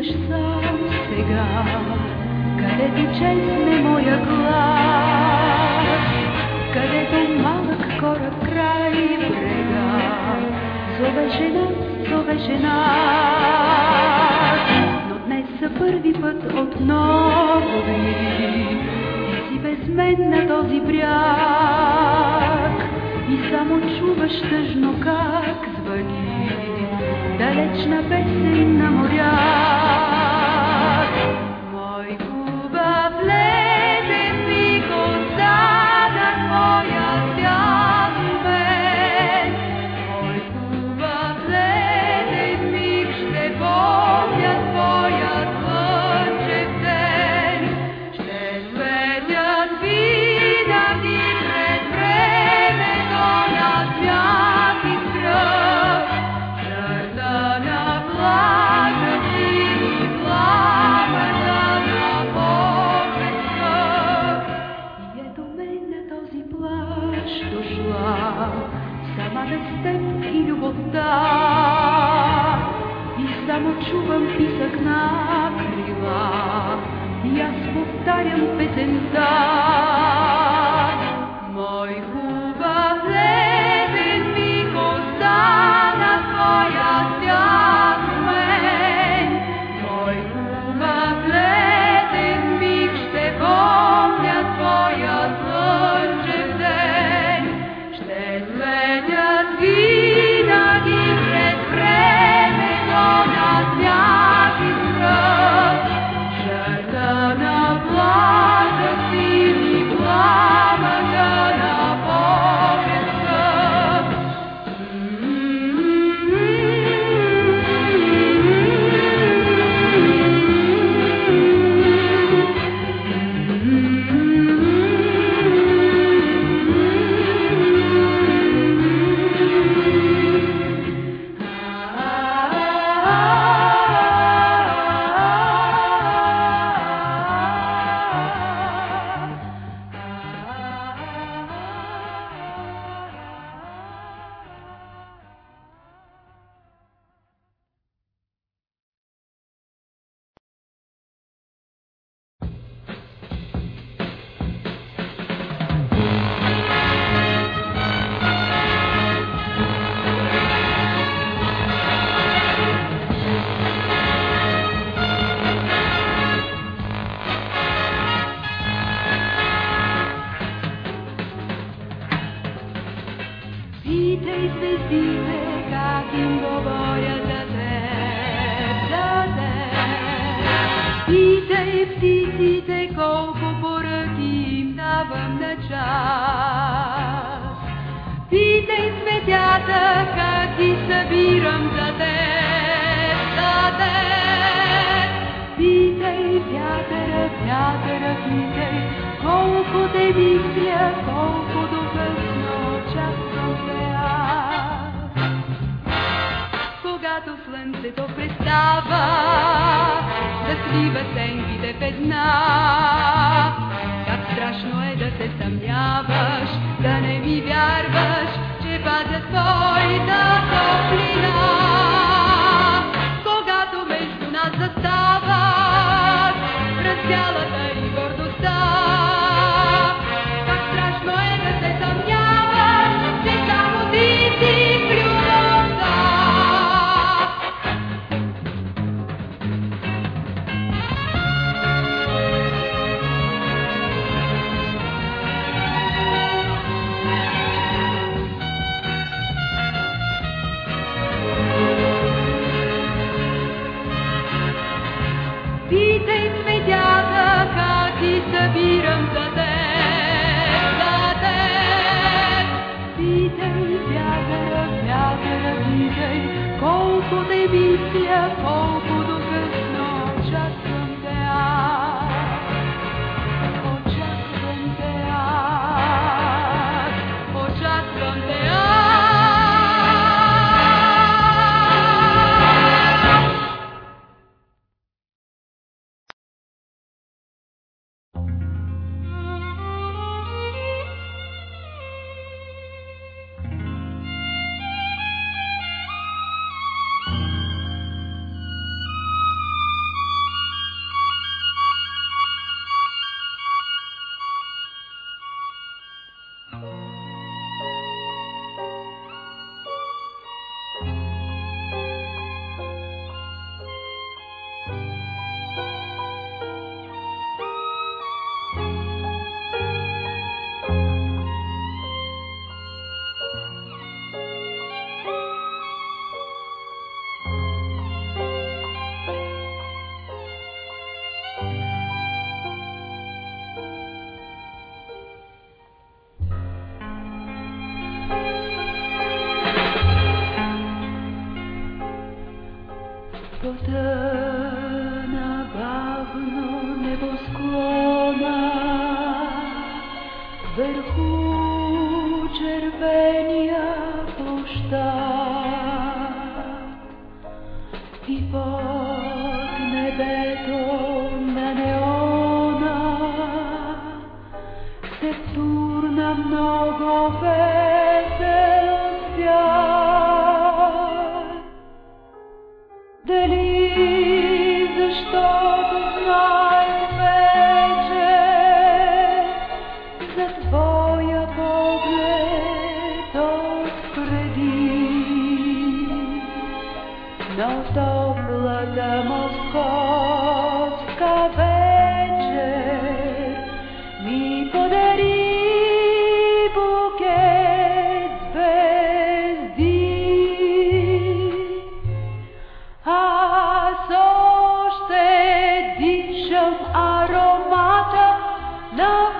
отиваш сам сега, където чесне моя глас, където малък кораб край брега, зовеше нас, зовеше нас. Но днес за първи път от много дни ти си без мен на този бряг и само чуваш тъжно как звъни далечна песен на моряк. Повтарям песента. Мой хубав летен миг остана твоя свят мен. Мой хубав летен миг ще помня твоя слънчев ден. Ще светят винаги Питай цветята как ги събирам за теб, за теб. Питай вятъра, вятъра, питай колко те мисля, колко до късно чакам те. Когато слънцето престава да свива сенките в една, как страшно е да се съмняваш, да не ми вярваш, че пазя твоята топлина. Когато между нас застават разцялата и donde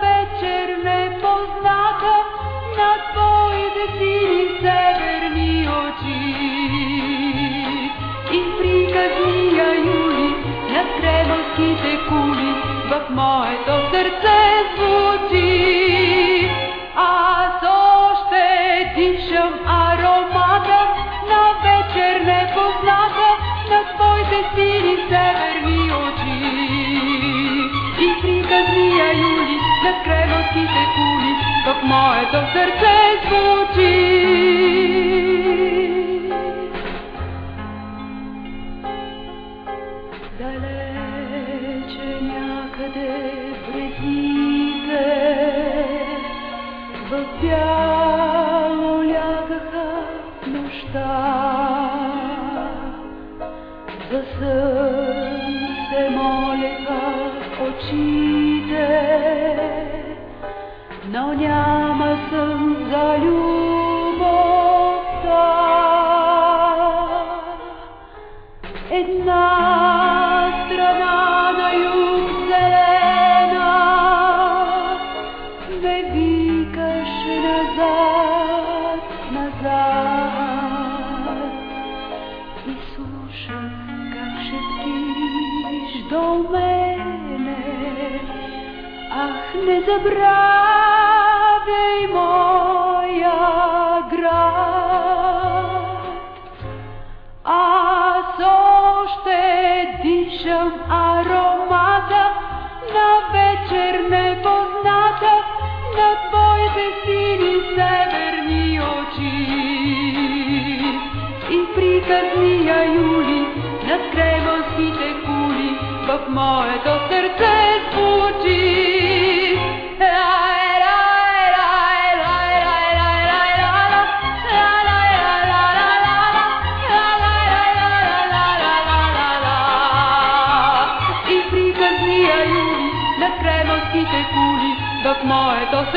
вечер непозната на твоите сини северни. moje to said. в бяло лягаха нощта. За сън се молеха очите, но няма сън за любовта. Една забравяй моя град. Аз още дишам аромата на вечер непозната на твоите сини северни очи. И приказния юли над кремълските кули в моето сърце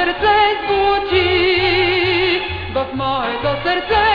сърце звучи, в моето сърце.